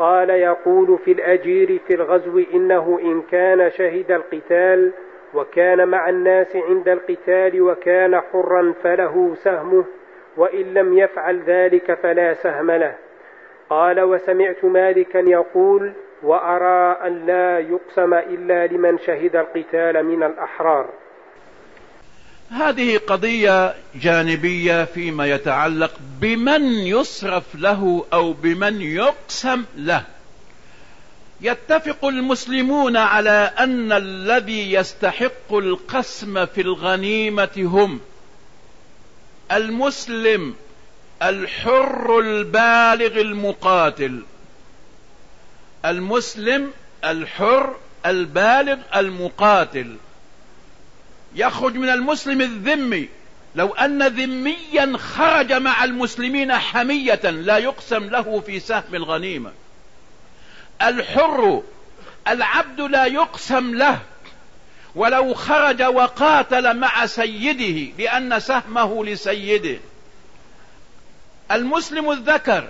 قال يقول في الأجير في الغزو إنه إن كان شهد القتال وكان مع الناس عند القتال وكان حرا فله سهمه وإن لم يفعل ذلك فلا سهم له. قال وسمعت مالكا يقول وأرى أن لا يقسم إلا لمن شهد القتال من الأحرار. هذه قضية جانبية فيما يتعلق بمن يصرف له أو بمن يقسم له. يتفق المسلمون على أن الذي يستحق القسم في الغنيمة هم المسلم الحر البالغ المقاتل المسلم الحر البالغ المقاتل. يخرج من المسلم الذمي لو أن ذميا خرج مع المسلمين حمية لا يقسم له في سهم الغنيمة. الحر العبد لا يقسم له. ولو خرج وقاتل مع سيده لأن سهمه لسيده. المسلم الذكر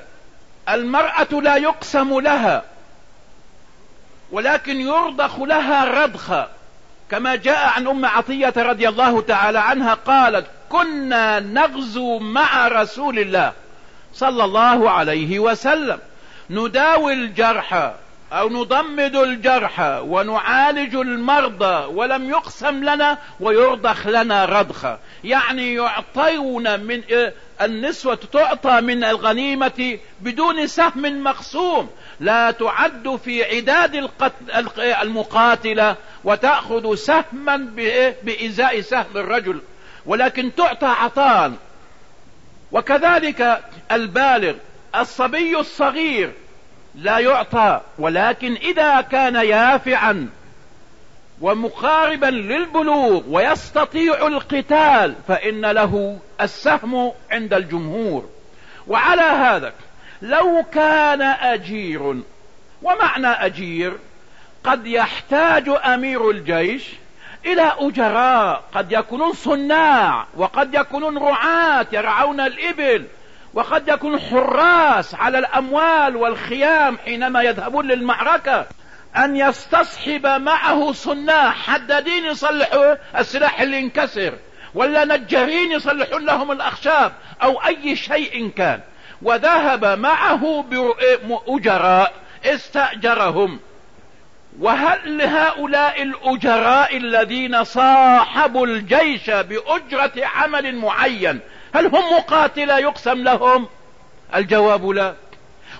المرأة لا يقسم لها. ولكن يرضخ لها رضخا. كما جاء عن أم عطية رضي الله تعالى عنها قالت كنا نغزو مع رسول الله صلى الله عليه وسلم. نداوي الجرحى أو نضمد الجرحى ونعالج المرضى ولم يقسم لنا ويرضخ لنا رضخا يعني يعطون من النسوة تعطى من الغنيمة بدون سهم مقسوم لا تعد في عداد المقاتلة وتأخذ سهما بإزاء سهم الرجل. ولكن تعطى عطاء. وكذلك البالغ الصبي الصغير لا يعطى ولكن إذا كان يافعا ومقاربا للبلوغ ويستطيع القتال فإن له السهم عند الجمهور. وعلى هذا لو كان أجير ومعنى أجير قد يحتاج أمير الجيش إلى أجراء قد يكونون صناع وقد يكونون رعاة يرعون الإبل. وقد يكون حراس على الأموال والخيام حينما يذهبون للمعركة أن يستصحب معه صناع حدادين يصلحوا السلاح اللي انكسر ولا نجارين يصلحون لهم الأخشاب أو أي شيء كان. وذهب معه بأجراء استأجرهم. وهل لهؤلاء الأجراء الذين صاحبوا الجيش بأجرة عمل معين هل هم مقاتلة يقسم لهم؟ الجواب لا.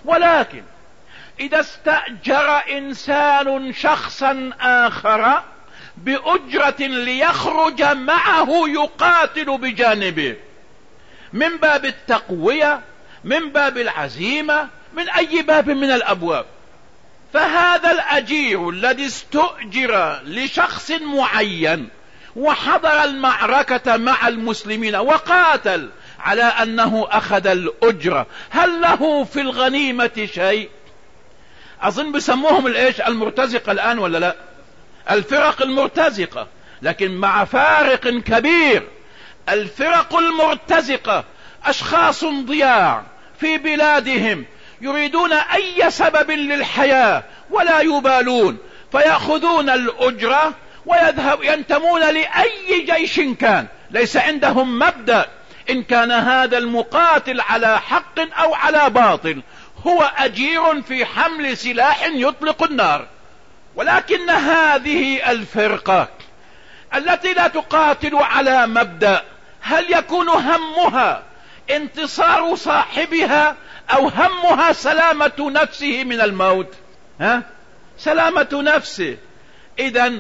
ولكن إذا استأجر إنسان شخصا آخر بأجرة ليخرج معه يقاتل بجانبه. من باب التقوية من باب العزيمة من أي باب من الأبواب. فهذا الأجير الذي استؤجر لشخص معين وحضر المعركة مع المسلمين وقاتل على أنه أخذ الأجرة. هل له في الغنيمة شيء؟ أظن بسموهم الإيش؟ المرتزقة الآن ولا لا؟ الفرق المرتزقة. لكن مع فارق كبير الفرق المرتزقة أشخاص ضياع في بلادهم يريدون أي سبب للحياة ولا يبالون فيأخذون الأجرة ويذهب ينتمون لأي جيش كان. ليس عندهم مبدأ. إن كان هذا المقاتل على حق أو على باطل هو أجير في حمل سلاح يطلق النار. ولكن هذه الفرقة التي لا تقاتل على مبدأ هل يكون همها انتصار صاحبها أو همها سلامة نفسه من الموت؟ ها؟ سلامة نفسه. اذا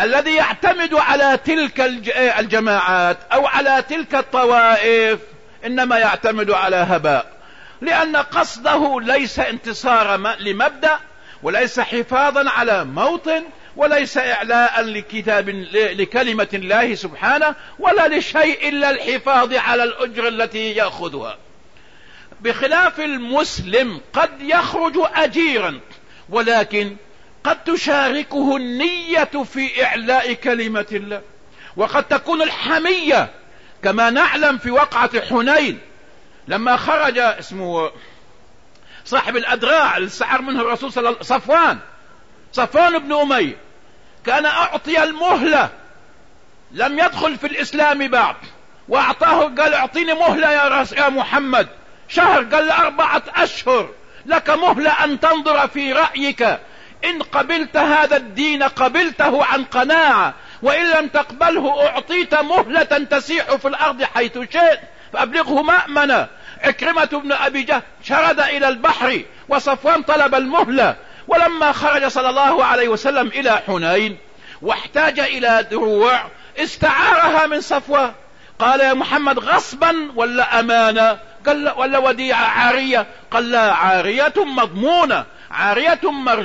الذي يعتمد على تلك الجماعات أو على تلك الطوائف إنما يعتمد على هباء. لأن قصده ليس انتصار لمبدأ وليس حفاظا على موطن وليس اعلاء لكتاب لكلمة الله سبحانه ولا لشيء إلا الحفاظ على الأجر التي يأخذها. بخلاف المسلم قد يخرج اجيرا ولكن قد تشاركه النية في إعلاء كلمة الله. وقد تكون الحمية كما نعلم في وقعة حنين لما خرج اسمه صاحب الأدراع اللي استعار منه الرسول صلى الله عليه صفوان صفوان بن أمية كان أعطي المهلة لم يدخل في الإسلام بعد وأعطاه قال أعطيني مهلة يا, رس يا محمد شهر قال أربعة أشهر لك مهلة أن تنظر في رأيك إن قبلت هذا الدين قبلته عن قناعة وإن لم تقبله أعطيت مهلة تسيح في الأرض حيث شئت فأبلغه مأمنا عكرمة بن أبي جهل شرد إلى البحر وصفوان طلب المهلة ولما خرج صلى الله عليه وسلم إلى حنين واحتاج إلى دروع استعارها من صفوان. قال يا محمد غصبا ولا أمانة؟ قال ولا وديعة عارية؟ قال لا عارية مضمونة. عارية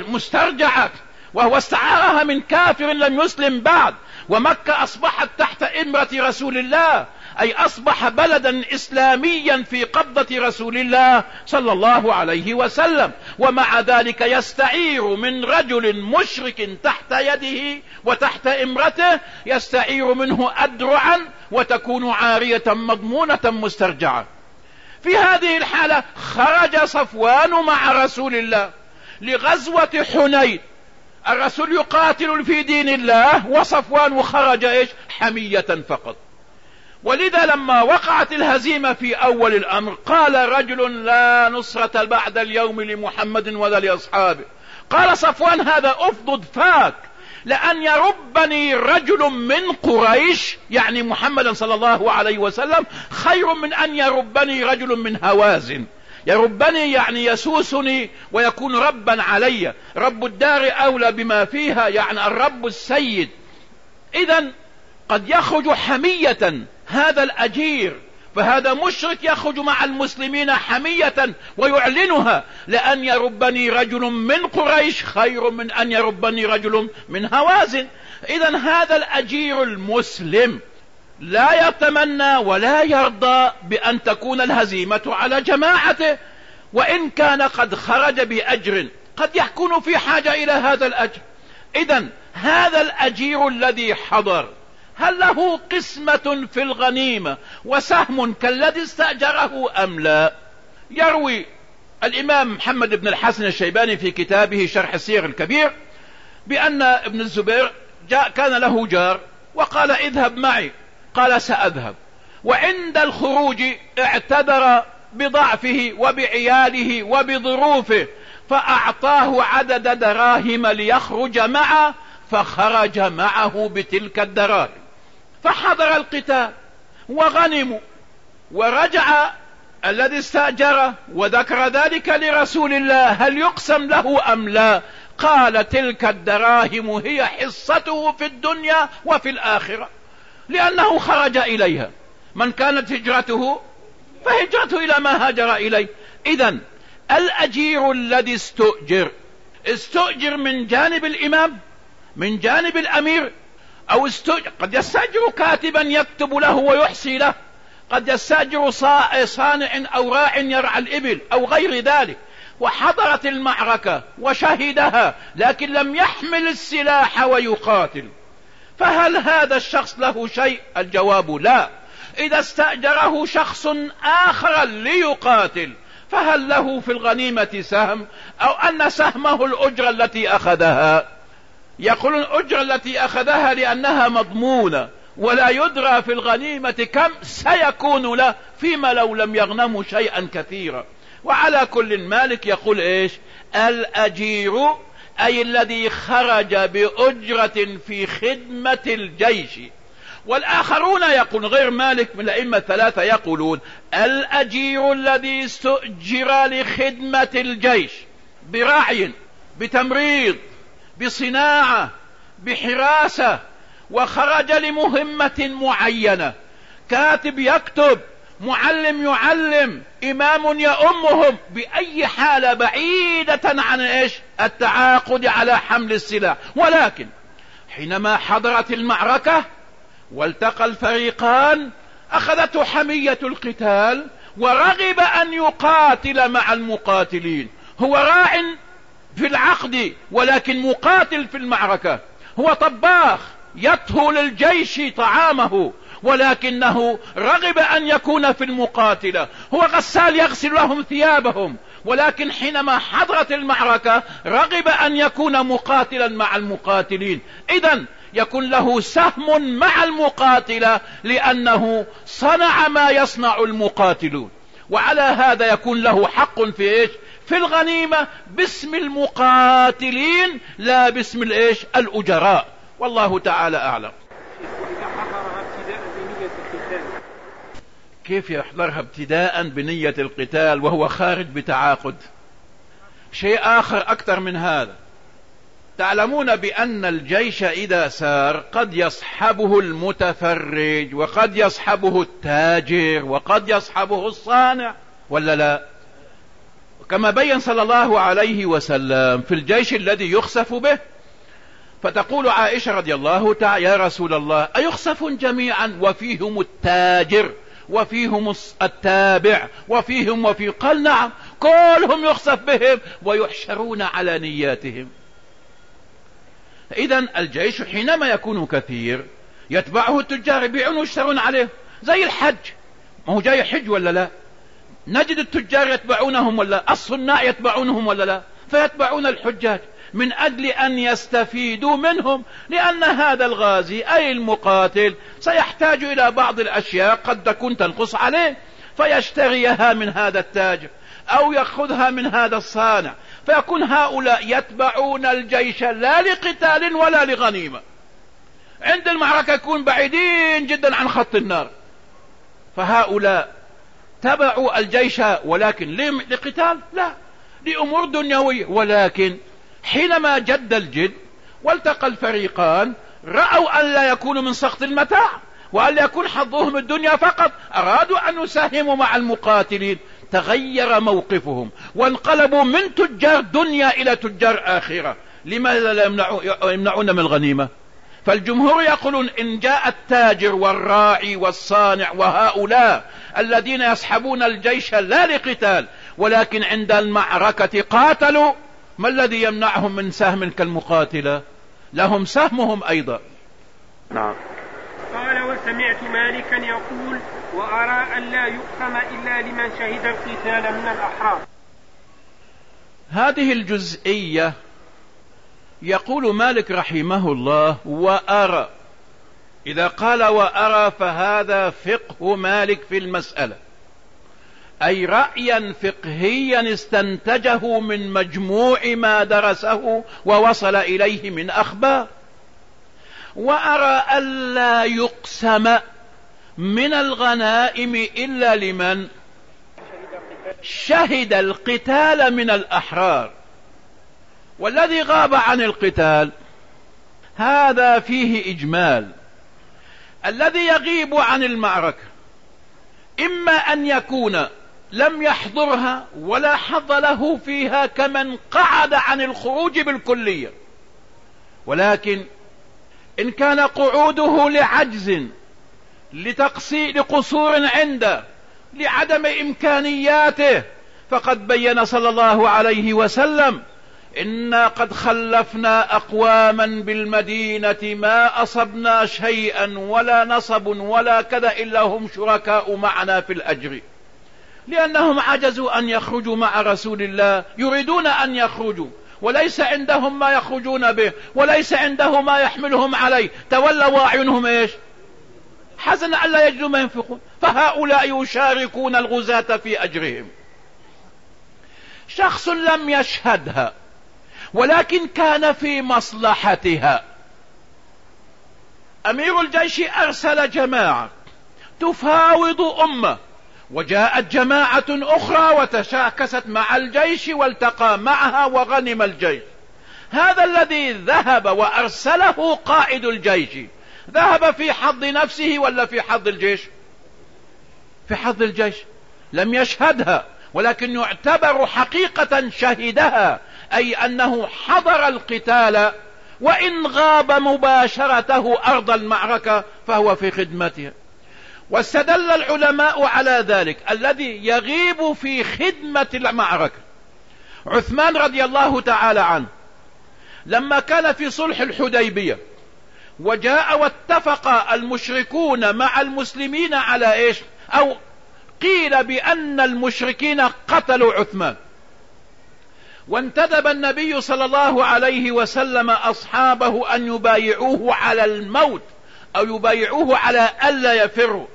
مسترجعة وهو استعارها من كافر لم يسلم بعد ومكة أصبحت تحت إمرة رسول الله أي أصبح بلدا إسلاميا في قبضة رسول الله صلى الله عليه وسلم ومع ذلك يستعير من رجل مشرك تحت يده وتحت إمرته يستعير منه أدرعا وتكون عارية مضمونة مسترجعة. في هذه الحالة خرج صفوان مع رسول الله. لغزوة حنين. الرسول يقاتل في دين الله وصفوان خرج إيش؟ حمية فقط. ولذا لما وقعت الهزيمة في أول الأمر قال رجل لا نصرة بعد اليوم لمحمد ولا لأصحابه. قال صفوان هذا افضد فاك. لأن يربني رجل من قريش يعني محمدا صلى الله عليه وسلم خير من أن يربني رجل من هوازن. يربني يعني يسوسني ويكون ربا علي. رب الدار أولى بما فيها يعني الرب السيد. إذا قد يخرج حمية هذا الأجير فهذا مشرك يخرج مع المسلمين حمية ويعلنها. لأن يربني رجل من قريش خير من أن يربني رجل من هوازن. إذا هذا الأجير المسلم لا يتمنى ولا يرضى بأن تكون الهزيمة على جماعته وإن كان قد خرج بأجر. قد يكون في حاجة إلى هذا الأجر. إذا هذا الأجير الذي حضر هل له قسمة في الغنيمة وسهم كالذي استأجره أم لا؟ يروي الإمام محمد بن الحسن الشيباني في كتابه شرح السير الكبير بأن ابن الزبير جاء كان له جار وقال اذهب معي. قال سأذهب. وعند الخروج اعتذر بضعفه وبعياله وبظروفه فأعطاه عدد دراهم ليخرج معه فخرج معه بتلك الدراهم. فحضر القتال وغنموا ورجع الذي استأجره وذكر ذلك لرسول الله هل يقسم له أم لا؟ قال تلك الدراهم هي حصته في الدنيا وفي الآخرة. لأنه خرج إليها. من كانت هجرته فهجرته إلى ما هاجر إليه. إذا الأجير الذي استؤجر. استؤجر من جانب الإمام من جانب الأمير أو استؤجر. قد يستأجر كاتبا يكتب له ويحصي له. قد يستأجر صانع أو راع يرعى الإبل أو غير ذلك. وحضرت المعركة وشهدها لكن لم يحمل السلاح ويقاتل. فهل هذا الشخص له شيء؟ الجواب لا. إذا استأجره شخص آخر ليقاتل فهل له في الغنيمة سهم؟ أو أن سهمه الأجرة التي أخذها؟ يقول الأجرة التي أخذها لأنها مضمونة ولا يدرى في الغنيمة كم سيكون له فيما لو لم يغنموا شيئا كثيرا. وعلى كل مالك يقول إيش؟ الأجير أي الذي خرج بأجرة في خدمة الجيش. والآخرون يقول غير مالك من الأئمة الثلاثة يقولون الأجير الذي استؤجر لخدمة الجيش برعي بتمريض بصناعة بحراسة وخرج لمهمة معينة. كاتب يكتب معلم يعلم إمام يأمهم بأي حالة بعيدة عن إيش؟ التعاقد على حمل السلاح. ولكن حينما حضرت المعركة والتقى الفريقان أخذته حمية القتال ورغب أن يقاتل مع المقاتلين. هو راع في العقد ولكن مقاتل في المعركة. هو طباخ يطهو للجيش طعامه. ولكنه رغب أن يكون في المقاتلة. هو غسال يغسل لهم ثيابهم. ولكن حينما حضرت المعركة رغب أن يكون مقاتلا مع المقاتلين. اذا يكون له سهم مع المقاتلة لأنه صنع ما يصنع المقاتلون. وعلى هذا يكون له حق في إيش؟ في الغنيمة. باسم المقاتلين لا باسم الإيش؟ الأجراء. والله تعالى أعلم. كيف يحضرها ابتداء بنية القتال وهو خارج بتعاقد؟ شيء آخر أكثر من هذا. تعلمون بأن الجيش إذا سار قد يصحبه المتفرج وقد يصحبه التاجر وقد يصحبه الصانع ولا لا؟ كما بين صلى الله عليه وسلم في الجيش الذي يخسف به فتقول عائشة رضي الله تعالى يا رسول الله أيخسف جميعا وفيهم التاجر؟ وفيهم التابع وفيهم وفي قال نعم كلهم يخسف بهم ويحشرون على نياتهم. اذا الجيش حينما يكون كثير يتبعه التجار يبيعون ويشترون عليه زي الحج. ما هو جاي حج ولا لا؟ نجد التجار يتبعونهم ولا؟ الصناع يتبعونهم ولا لا؟ فيتبعون الحجاج من أجل أن يستفيدوا منهم لأن هذا الغازي أي المقاتل سيحتاج إلى بعض الأشياء قد تكون تنقص عليه فيشتريها من هذا التاجر أو يأخذها من هذا الصانع فيكون هؤلاء يتبعون الجيش لا لقتال ولا لغنيمة. عند المعركة يكون بعيدين جدا عن خط النار. فهؤلاء تبعوا الجيش ولكن لقتال؟ لا. لأمور دنيوية. ولكن حينما جد الجد والتقى الفريقان رأوا أن لا يكونوا من سخط المتاع. وأن يكون حظهم الدنيا فقط أرادوا أن يساهموا مع المقاتلين. تغير موقفهم وانقلبوا من تجار دنيا إلى تجار آخرة. لماذا لا يمنعون من الغنيمة؟ فالجمهور يقولون إن جاء التاجر والراعي والصانع وهؤلاء الذين يسحبون الجيش لا لقتال ولكن عند المعركة قاتلوا. ما الذي يمنعهم من سهم كالمقاتلة؟ لهم سهمهم أيضا. نعم. قال وسمعت مالكا يقول وأرى أن لا يقسم إلا لمن شهد القتال من الأحرار. هذه الجزئية يقول مالك رحمه الله وأرى. إذا قال وأرى فهذا فقه مالك في المسألة. أي رأيا فقهيا استنتجه من مجموع ما درسه ووصل إليه من أخبار. وأرى ألا يقسم من الغنائم إلا لمن شهد القتال من الأحرار. والذي غاب عن القتال هذا فيه إجمال. الذي يغيب عن المعركة إما أن يكون لم يحضرها ولا حظ له فيها كمن قعد عن الخروج بالكلية ولكن إن كان قعوده لعجز لتقصي لقصور عنده لعدم إمكانياته فقد بين صلى الله عليه وسلم إنا قد خلفنا أقواما بالمدينة ما أصبنا شيئا ولا نصب ولا كذا إلا هم شركاء معنا في الأجر. لأنهم عجزوا أن يخرجوا مع رسول الله يريدون أن يخرجوا. وليس عندهم ما يخرجون به وليس عنده ما يحملهم عليه. تولوا أعينهم إيش؟ حزن ألا يجدوا ما ينفقون. فهؤلاء يشاركون الغزاة في أجرهم. شخص لم يشهدها ولكن كان في مصلحتها. أمير الجيش أرسل جماعة تفاوض أمة. وجاءت جماعة أخرى وتشاكست مع الجيش والتقى معها وغنم الجيش. هذا الذي ذهب وأرسله قائد الجيش. ذهب في حظ نفسه ولا في حظ الجيش؟ في حظ الجيش. لم يشهدها ولكن يعتبر حقيقة شهدها أي أنه حضر القتال وإن غاب مباشرته أرض المعركة فهو في خدمتها واستدل العلماء على ذلك الذي يغيب في خدمة المعركة. عثمان رضي الله تعالى عنه لما كان في صلح الحديبية وجاء واتفق المشركون مع المسلمين على إيش؟ أو قيل بأن المشركين قتلوا عثمان. وانتدب النبي صلى الله عليه وسلم أصحابه أن يبايعوه على الموت أو يبايعوه على ألا يفروا.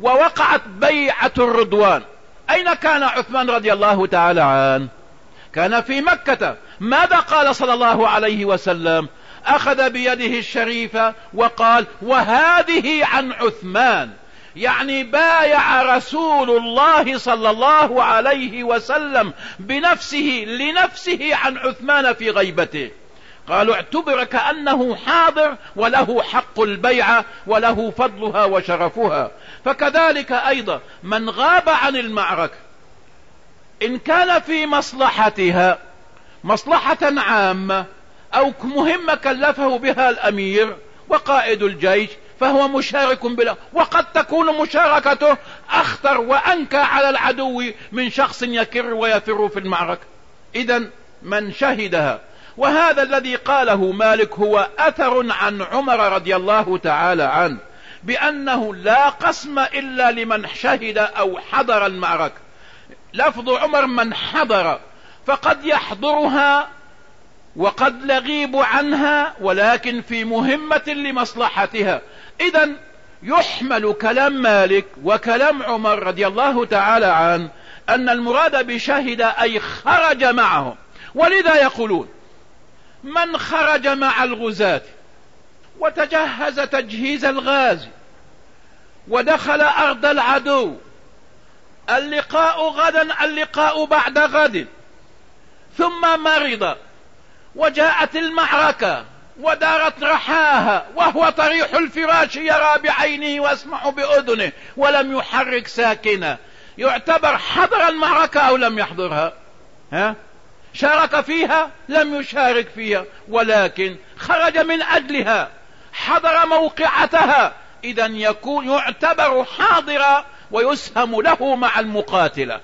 ووقعت بيعة الرضوان. أين كان عثمان رضي الله تعالى عنه؟ كان في مكة. ماذا قال صلى الله عليه وسلم؟ أخذ بيده الشريفة وقال وهذه عن عثمان. يعني بايع رسول الله صلى الله عليه وسلم بنفسه لنفسه عن عثمان في غيبته. قالوا اعتبر كأنه حاضر وله حق البيعة وله فضلها وشرفها. فكذلك أيضا من غاب عن المعركة إن كان في مصلحتها مصلحة عامة أو مهمة كلفه بها الأمير وقائد الجيش فهو مشارك بلا وقد تكون مشاركته أخطر وأنكى على العدو من شخص يكر ويفر في المعركة. إذا من شهدها وهذا الذي قاله مالك هو أثر عن عمر رضي الله تعالى عنه بأنه لا قسم إلا لمن شهد أو حضر المعركة. لفظ عمر من حضر فقد يحضرها وقد لغيب عنها ولكن في مهمة لمصلحتها. اذا يحمل كلام مالك وكلام عمر رضي الله تعالى عنه أن المراد بشهد أي خرج معهم. ولذا يقولون؟ من خرج مع الغزاة وتجهز تجهيز الغازي ودخل أرض العدو. اللقاء غدا اللقاء بعد غد. ثم مرض وجاءت المعركة ودارت رحاها وهو طريح الفراش يرى بعينه واسمع بأذنه ولم يحرك ساكنة. يعتبر حضر المعركة أو لم يحضرها. ها؟ شارك فيها لم يشارك فيها ولكن خرج من أجلها حضر موقعتها إذا يكون يعتبر حاضرا ويسهم له مع المقاتلة.